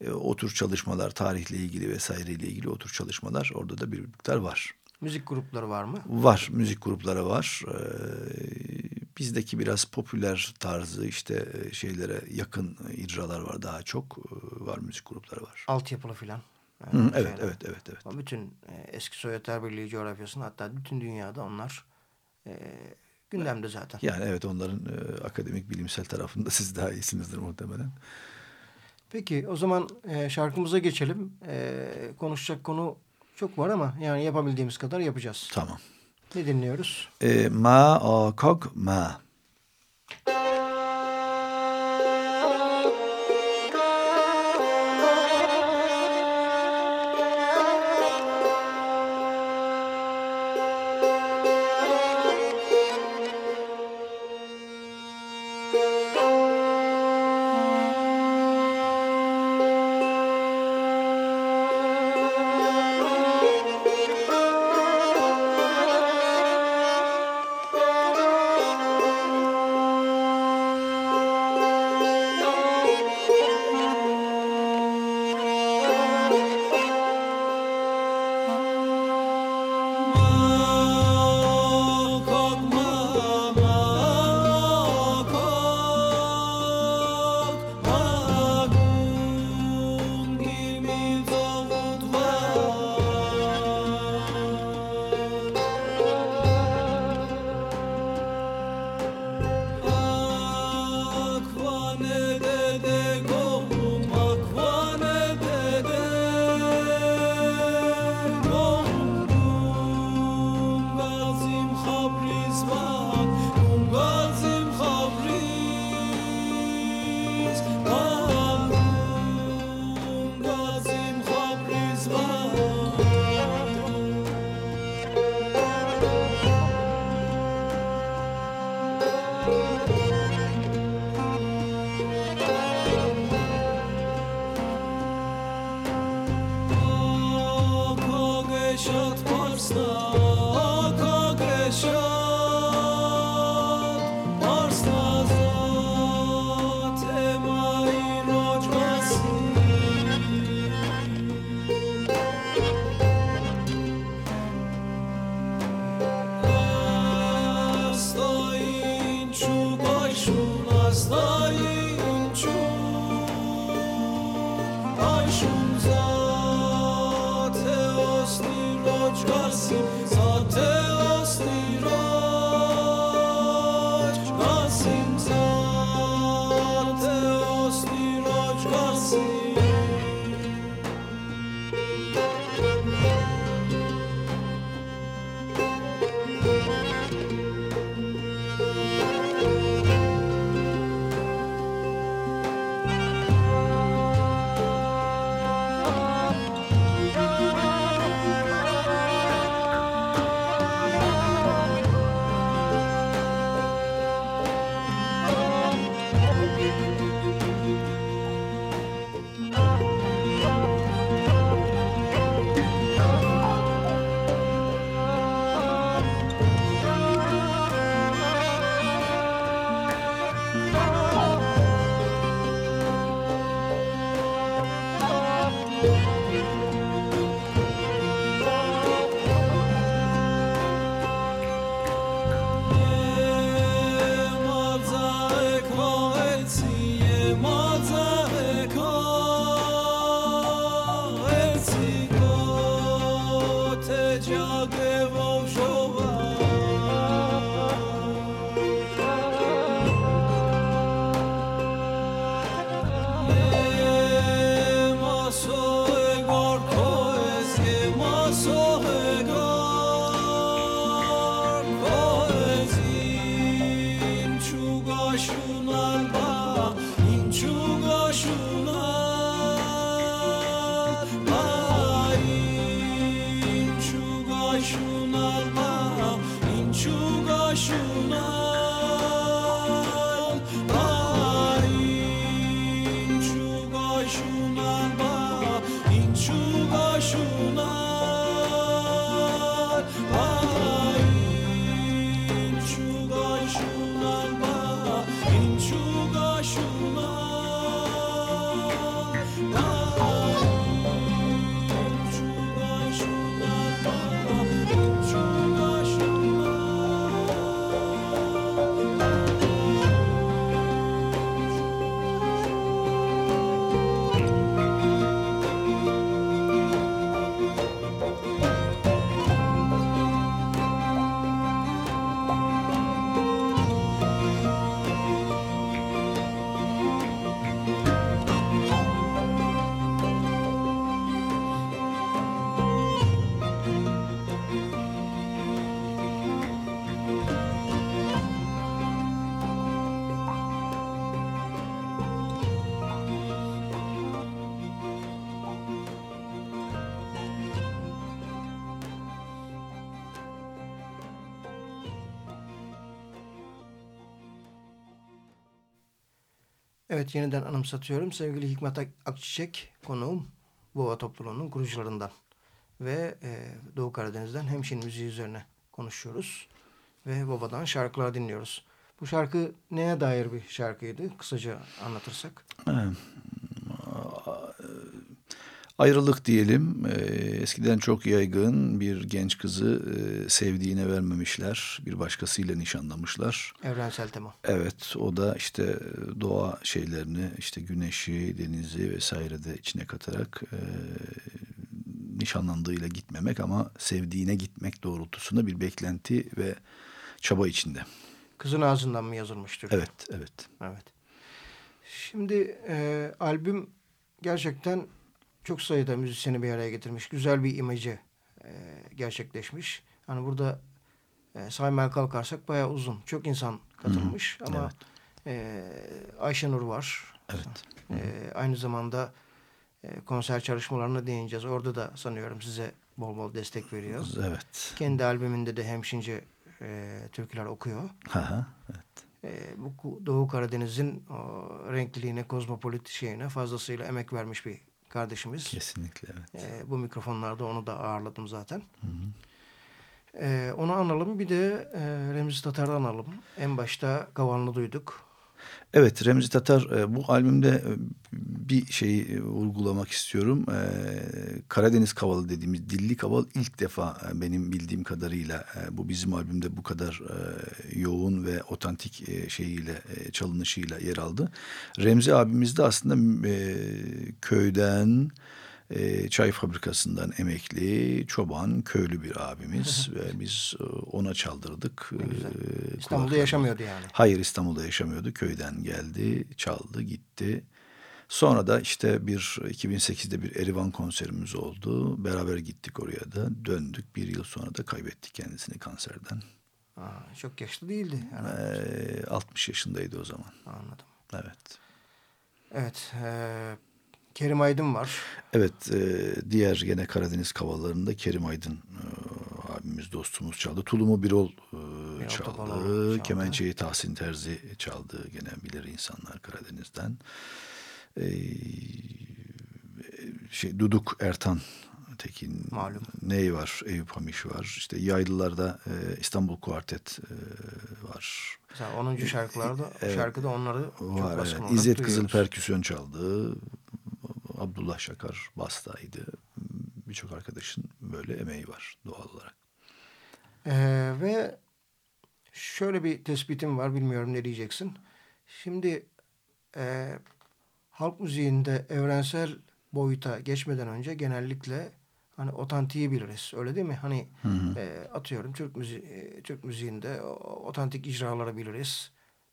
[SPEAKER 2] E, o tür çalışmalar, tarihle ilgili vesaireyle ilgili o tür çalışmalar orada da bir miktar var.
[SPEAKER 1] Müzik grupları var mı?
[SPEAKER 2] Var, müzik grupları var. Ee, bizdeki biraz popüler tarzı işte e, şeylere yakın icralar var daha çok e, var müzik grupları var.
[SPEAKER 1] Altyapılı filan.
[SPEAKER 2] Yani evet, evet, evet, evet.
[SPEAKER 1] Bütün e, eski Sovyetler Birliği coğrafyasında hatta bütün dünyada onlar e, gündemde zaten.
[SPEAKER 2] Yani evet onların e, akademik bilimsel tarafında siz daha iyisinizdir muhtemelen.
[SPEAKER 1] Peki o zaman e, şarkımıza geçelim. E, konuşacak konu çok var ama yani yapabildiğimiz kadar yapacağız.
[SPEAKER 2] Tamam.
[SPEAKER 1] Ne dinliyoruz?
[SPEAKER 3] E, ma a kog ma.
[SPEAKER 1] Evet yeniden anımsatıyorum. Sevgili Hikmet Akçiçek konuğum Boğa topluluğunun kurucularından. Ve e, Doğu Karadeniz'den hemşin müziği üzerine konuşuyoruz. Ve babadan şarkılar dinliyoruz. Bu şarkı neye dair bir şarkıydı? Kısaca anlatırsak.
[SPEAKER 2] Evet ayrılık diyelim. E, eskiden çok yaygın bir genç kızı e, sevdiğine vermemişler. Bir başkasıyla nişanlamışlar.
[SPEAKER 1] Evrensel tema.
[SPEAKER 2] Evet o da işte doğa şeylerini işte güneşi, denizi vesaire de içine katarak e, nişanlandığıyla gitmemek ama sevdiğine gitmek doğrultusunda bir beklenti ve çaba içinde.
[SPEAKER 1] Kızın ağzından mı yazılmıştır?
[SPEAKER 2] Evet, evet.
[SPEAKER 1] Evet. Şimdi e, albüm gerçekten çok sayıda müzisyeni bir araya getirmiş. Güzel bir imajı e, gerçekleşmiş. Hani burada e, saymaya kalkarsak bayağı uzun. Çok insan katılmış. Hı, Ama evet. e, Ayşenur var.
[SPEAKER 2] Evet.
[SPEAKER 1] E, aynı zamanda e, konser çalışmalarına değineceğiz. Orada da sanıyorum size bol bol destek veriyor.
[SPEAKER 2] Evet.
[SPEAKER 1] Kendi albümünde de hemşince e, türküler okuyor.
[SPEAKER 2] Aha, evet.
[SPEAKER 1] E, bu Doğu Karadeniz'in renkliliğine, kozmopolit şeyine fazlasıyla emek vermiş bir kardeşimiz.
[SPEAKER 2] Kesinlikle evet.
[SPEAKER 1] E, bu mikrofonlarda onu da ağırladım zaten. Hı hı. E, onu analım bir de e, Remzi Tatar'dan analım. En başta Kavanlı duyduk.
[SPEAKER 2] Evet Remzi Tatar e, bu albümde e, bir şeyi e, vurgulamak istiyorum. Karadeniz Kavalı dediğimiz Dilli Kaval ilk defa benim bildiğim kadarıyla bu bizim albümde bu kadar yoğun ve otantik şeyiyle çalınışıyla yer aldı. Remzi abimiz de aslında köyden e, çay fabrikasından emekli, çoban, köylü bir abimiz ve biz e, ona çaldırdık.
[SPEAKER 1] E, İstanbul'da yaşamıyordu yani.
[SPEAKER 2] Hayır İstanbul'da yaşamıyordu. Köyden geldi, çaldı, gitti. Sonra da işte bir 2008'de bir Erivan konserimiz oldu. Beraber gittik oraya da. Döndük. Bir yıl sonra da kaybettik kendisini kanserden.
[SPEAKER 1] Aa, çok yaşlı değildi.
[SPEAKER 2] Yani. Ee, 60 yaşındaydı o zaman.
[SPEAKER 1] Anladım.
[SPEAKER 2] Evet.
[SPEAKER 1] Evet. E, Kerim Aydın var.
[SPEAKER 2] Evet e, diğer gene Karadeniz kavalarında Kerim Aydın e, abimiz dostumuz çaldı. Tulumu Birol e, çaldı. çaldı. Kemençeyi Tahsin Terzi çaldı. Gene bilir insanlar Karadeniz'den. E, şey Duduk Ertan Tekin
[SPEAKER 1] Malum.
[SPEAKER 2] Ney var, Eyüp Hamiş var. İşte Yaylılar'da e, İstanbul Kuartet e, var.
[SPEAKER 1] Mesela 10. şarkılarda e, şarkıda onları
[SPEAKER 2] var, çok evet. İzzet Kızıl perküsyon çaldı. Abdullah Şakar bastaydı. Birçok arkadaşın böyle emeği var doğal olarak.
[SPEAKER 1] Ee, ve şöyle bir tespitim var bilmiyorum ne diyeceksin. Şimdi e, halk müziğinde evrensel boyuta geçmeden önce genellikle hani otantiği biliriz. Öyle değil mi? Hani hı hı. E, atıyorum Türk müziği e, Türk müziğinde otantik icraları biliriz.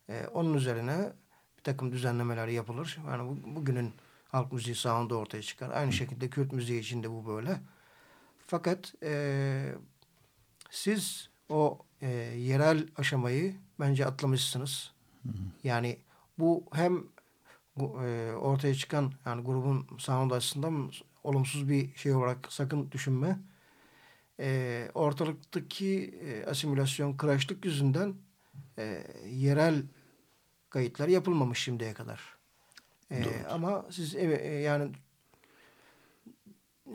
[SPEAKER 1] E, onun üzerine bir takım düzenlemeler yapılır. Yani bu, bugünün halk müziği sound'u ortaya çıkar. Aynı şekilde Kürt müziği için de bu böyle. Fakat e, siz o e, yerel aşamayı bence atlamışsınız. Yani bu hem e, ortaya çıkan yani grubun sound açısından olumsuz bir şey olarak sakın düşünme. E, ortalıktaki e, asimilasyon, kıraçlık yüzünden e, yerel kayıtlar yapılmamış şimdiye kadar. E, ama siz evet, e, yani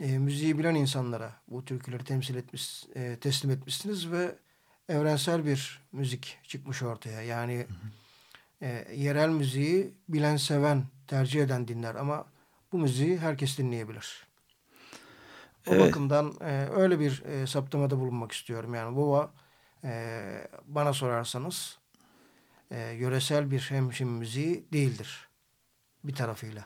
[SPEAKER 1] e, müziği bilen insanlara bu türküleri temsil etmiş, e, teslim etmişsiniz ve evrensel bir müzik çıkmış ortaya. Yani hı hı. E, yerel müziği bilen, seven, tercih eden dinler ama bu müziği herkes dinleyebilir. O evet. bakımdan e, öyle bir e, saptamada bulunmak istiyorum. Yani bu e, bana sorarsanız e, yöresel bir hemşin müziği değildir bir tarafıyla.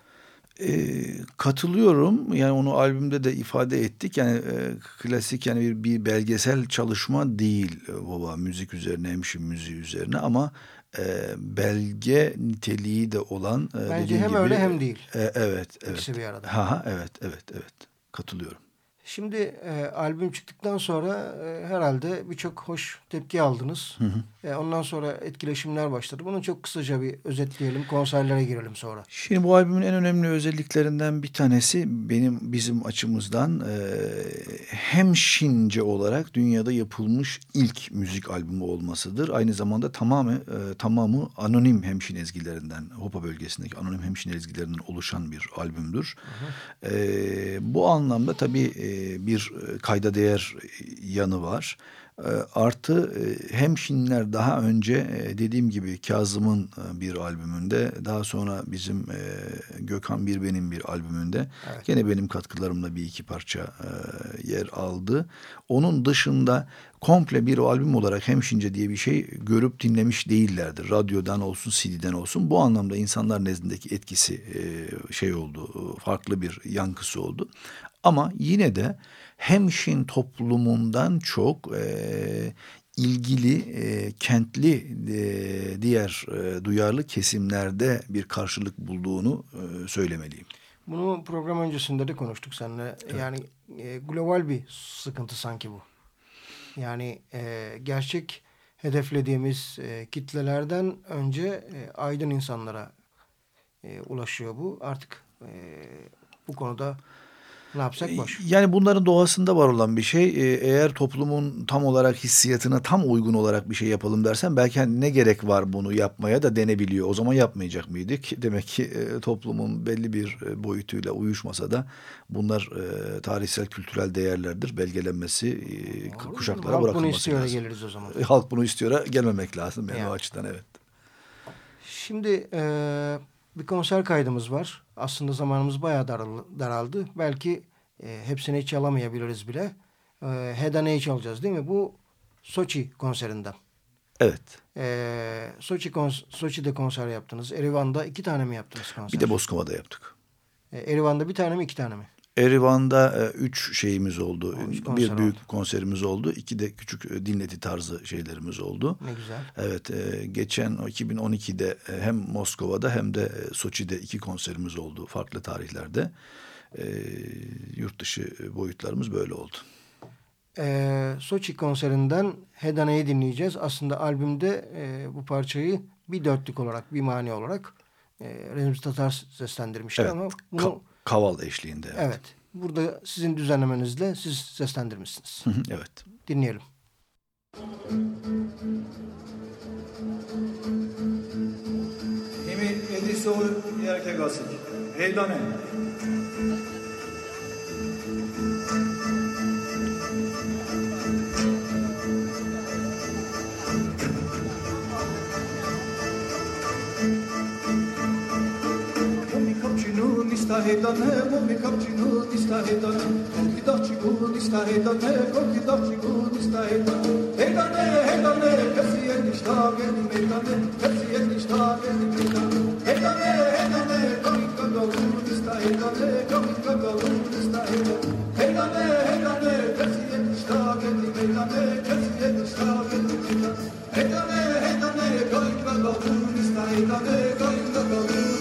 [SPEAKER 2] E, katılıyorum. Yani onu albümde de ifade ettik. Yani e, klasik yani bir, bir belgesel çalışma değil e, baba müzik üzerine hemşin müziği üzerine ama e, belge niteliği de olan
[SPEAKER 1] e, Bence hem gibi, öyle hem değil.
[SPEAKER 2] E, evet, evet.
[SPEAKER 1] İkisi bir arada.
[SPEAKER 2] Ha, evet, evet, evet. Katılıyorum.
[SPEAKER 1] Şimdi e, albüm çıktıktan sonra e, herhalde birçok hoş tepki aldınız. Hı hı. E, ondan sonra etkileşimler başladı. Bunu çok kısaca bir özetleyelim. Konserlere girelim sonra.
[SPEAKER 2] Şimdi bu albümün en önemli özelliklerinden bir tanesi benim bizim açımızdan e, hem Şince olarak dünyada yapılmış ilk müzik albümü olmasıdır. Aynı zamanda tamamı e, tamamı anonim hemşin ezgilerinden, Hopa bölgesindeki anonim hemşin ezgilerinden oluşan bir albümdür. Hı hı. E, bu anlamda tabii e, bir kayda değer yanı var. E, artı e, hem Şinler daha önce e, dediğim gibi Kazım'ın bir albümünde daha sonra bizim Gökhan Bir Benim bir albümünde evet. gene benim katkılarımla bir iki parça yer aldı. Onun dışında komple bir albüm olarak Hemşince diye bir şey görüp dinlemiş değillerdir. Radyodan olsun, CD'den olsun. Bu anlamda insanlar nezdindeki etkisi şey oldu, farklı bir yankısı oldu. Ama yine de hemşin toplumundan çok e, ilgili e, kentli e, diğer e, duyarlı kesimlerde bir karşılık bulduğunu e, söylemeliyim.
[SPEAKER 1] Bunu program öncesinde de konuştuk seninle. Evet. Yani e, global bir sıkıntı sanki bu. Yani e, gerçek hedeflediğimiz e, kitlelerden önce e, aydın insanlara e, ulaşıyor bu. Artık e, bu konuda ne yapsak boş.
[SPEAKER 2] Yani bunların doğasında var olan bir şey. Ee, eğer toplumun tam olarak hissiyatına tam uygun olarak bir şey yapalım dersen belki hani ne gerek var bunu yapmaya da denebiliyor. O zaman yapmayacak mıydık? Demek ki e, toplumun belli bir e, boyutuyla uyuşmasa da bunlar e, tarihsel kültürel değerlerdir. Belgelenmesi Olur, kuşaklara Halk bırakılması
[SPEAKER 1] bunu istiyor lazım. geliriz o zaman.
[SPEAKER 2] Halk bunu istiyor gelmemek lazım yani, yani. o açıdan evet.
[SPEAKER 1] Şimdi e, bir konser kaydımız var. Aslında zamanımız bayağı daraldı. Belki e, hepsini hiç alamayabiliriz bile. E, Hedane'yi çalacağız değil mi? Bu Soçi konserinden.
[SPEAKER 2] Evet.
[SPEAKER 1] E, Soçi kons Soçi'de konser yaptınız. Erivan'da iki tane mi yaptınız konser?
[SPEAKER 2] Bir de Boskova'da yaptık.
[SPEAKER 1] E, Erivan'da bir tane mi iki tane mi?
[SPEAKER 2] Erivan'da e, üç şeyimiz oldu. Üç bir büyük oldu. konserimiz oldu. İki de küçük e, dinleti tarzı şeylerimiz oldu.
[SPEAKER 1] Ne güzel.
[SPEAKER 2] Evet e, geçen 2012'de e, hem Moskova'da hem de e, Soçi'de iki konserimiz oldu farklı tarihlerde. E, yurt dışı boyutlarımız böyle oldu.
[SPEAKER 1] E, Soçi konserinden Hedane'yi dinleyeceğiz. Aslında albümde e, bu parçayı bir dörtlük olarak, bir mani olarak e, Remzi Tatar seslendirmişler
[SPEAKER 2] evet.
[SPEAKER 1] ama
[SPEAKER 2] bunu... Ka kaval eşliğinde.
[SPEAKER 1] Evet. evet. Burada sizin düzenlemenizle siz seslendirmişsiniz.
[SPEAKER 2] evet.
[SPEAKER 1] Dinleyelim.
[SPEAKER 3] Imi edisi olup erkek asıl. Heydane. distahedanne komikapchinu distahedanne kokidachchinu distahedanne kokidachchinu distahedanne hedanne hedanne kasiye dishtage medanne kasiye dishtage medanne hedanne hedanne komikagalu distahedanne komikagalu distahedanne hedanne hedanne kasiye dishtage medanne kasiye dishtage medanne hedanne hedanne komikagalu distahedanne komikagalu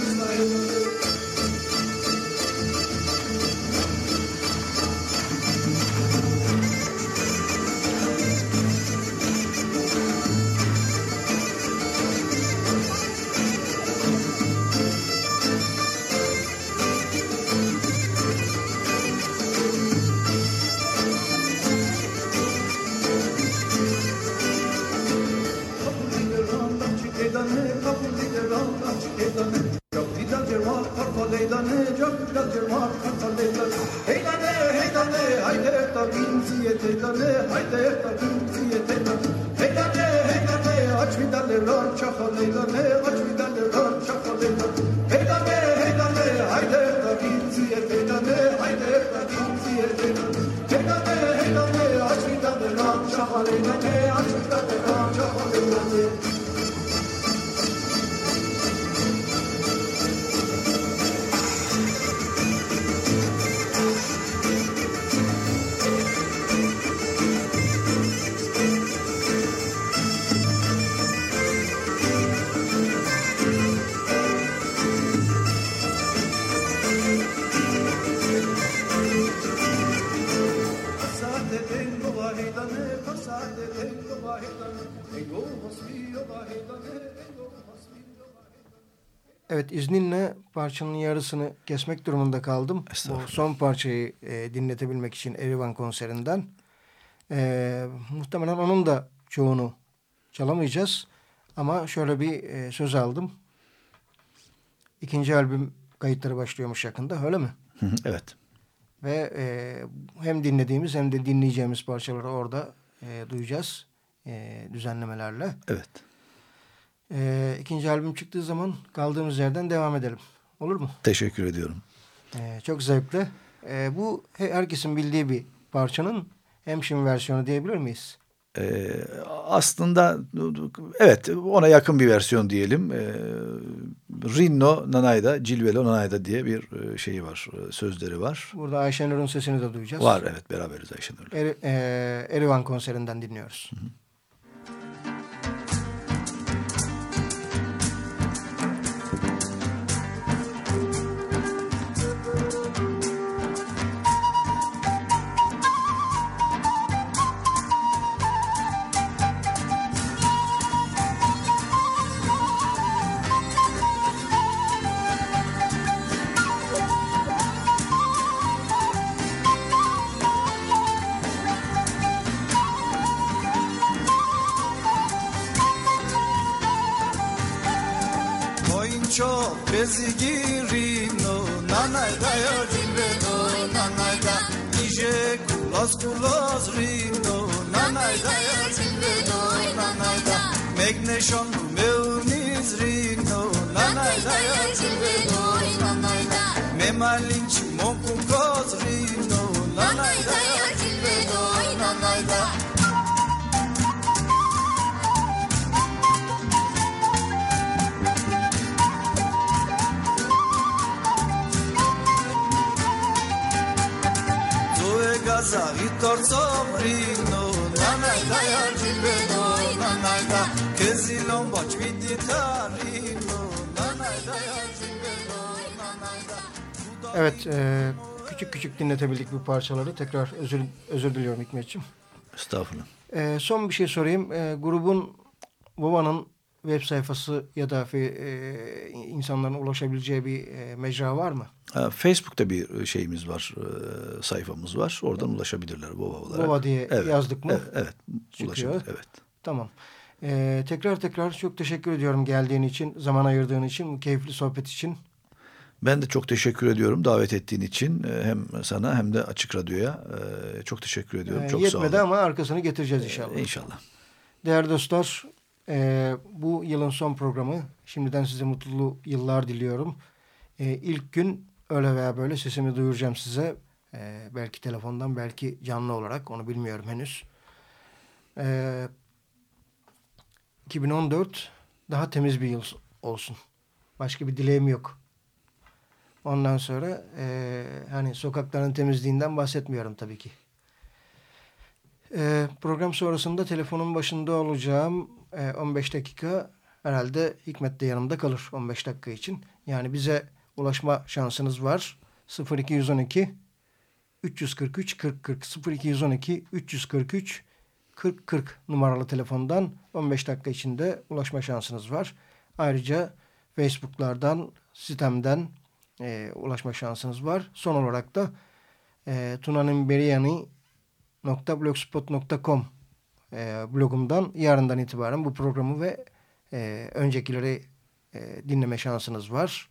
[SPEAKER 1] Evet izninle parçanın yarısını kesmek durumunda kaldım. Bu son parçayı e, dinletebilmek için Erivan konserinden. E, muhtemelen onun da çoğunu çalamayacağız. Ama şöyle bir e, söz aldım. İkinci albüm kayıtları başlıyormuş yakında öyle mi?
[SPEAKER 2] evet.
[SPEAKER 1] Ve e, hem dinlediğimiz hem de dinleyeceğimiz parçaları orada e, duyacağız e, düzenlemelerle.
[SPEAKER 2] Evet.
[SPEAKER 1] E, ikinci albüm çıktığı zaman kaldığımız yerden devam edelim. Olur mu?
[SPEAKER 2] Teşekkür ediyorum.
[SPEAKER 1] E, çok zevkli. E, bu herkesin bildiği bir parçanın hemşin versiyonu diyebilir miyiz?
[SPEAKER 2] Ee, aslında evet ona yakın bir versiyon diyelim. Ee, Rinno Nanayda, Cilvelo Nanayda diye bir e, şeyi var, e, sözleri var.
[SPEAKER 1] Burada Ayşenur'un sesini de duyacağız.
[SPEAKER 2] Var evet beraberiz Ayşenur'la.
[SPEAKER 1] Er, e, Erivan konserinden dinliyoruz. Hı hı. Evet e, küçük küçük dinletebildik bu parçaları tekrar özür, özür diliyorum Hikmetciğim.
[SPEAKER 2] Estağfurullah.
[SPEAKER 1] E, son bir şey sorayım. E, grubun Vova'nın web sayfası ya da e, insanların ulaşabileceği bir e, mecra var mı?
[SPEAKER 2] Facebook'ta bir şeyimiz var, e, sayfamız var. Oradan ulaşabilirler Vova olarak.
[SPEAKER 1] Vova diye
[SPEAKER 2] evet.
[SPEAKER 1] yazdık mı?
[SPEAKER 2] Evet, evet. Evet.
[SPEAKER 1] Tamam. Ee, tekrar tekrar çok teşekkür ediyorum geldiğin için, zaman ayırdığın için, keyifli sohbet için.
[SPEAKER 2] Ben de çok teşekkür ediyorum davet ettiğin için. Hem sana hem de Açık Radyo'ya çok teşekkür ediyorum. Ee, çok
[SPEAKER 1] yetmedi ama arkasını getireceğiz inşallah.
[SPEAKER 2] Ee, inşallah.
[SPEAKER 1] Değerli dostlar, e, bu yılın son programı. Şimdiden size mutlu yıllar diliyorum. E, ilk gün öyle veya böyle sesimi duyuracağım size. E, belki telefondan, belki canlı olarak. Onu bilmiyorum henüz. E, 2014 daha temiz bir yıl olsun. Başka bir dileğim yok. Ondan sonra e, hani sokakların temizliğinden bahsetmiyorum tabii ki. E, program sonrasında telefonun başında olacağım. E, 15 dakika herhalde Hikmet de yanımda kalır 15 dakika için. Yani bize ulaşma şansınız var. 0212 343 40 40 0212 343 40 40 numaralı telefondan 15 dakika içinde ulaşma şansınız var. Ayrıca Facebook'lardan, sitemden e, ulaşma şansınız var. Son olarak da e, tunanimberiyani.blogspot.com e, blogumdan yarından itibaren bu programı ve e, öncekileri e, dinleme şansınız var.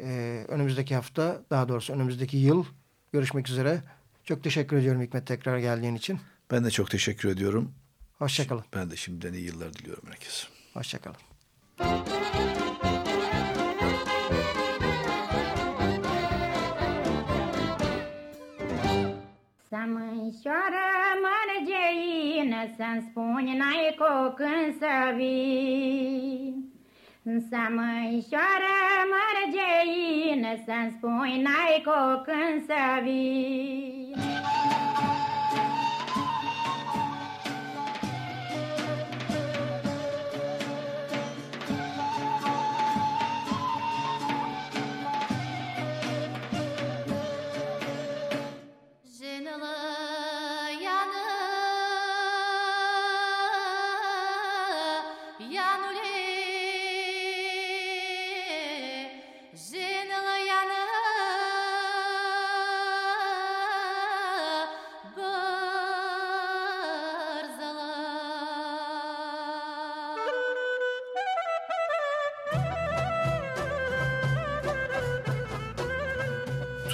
[SPEAKER 1] E, önümüzdeki hafta daha doğrusu önümüzdeki yıl görüşmek üzere. Çok teşekkür ediyorum Hikmet tekrar geldiğin için.
[SPEAKER 2] Ben de çok teşekkür ediyorum.
[SPEAKER 1] Hoşçakalın.
[SPEAKER 2] Ben de şimdiden iyi yıllar diliyorum herkese.
[SPEAKER 1] Hoşçakalın.
[SPEAKER 4] Mărgeină, Să-mi spuni n-ai cu când să vii. Să mânșoară mărgeină, Să-mi spuni n-ai cu când să vii.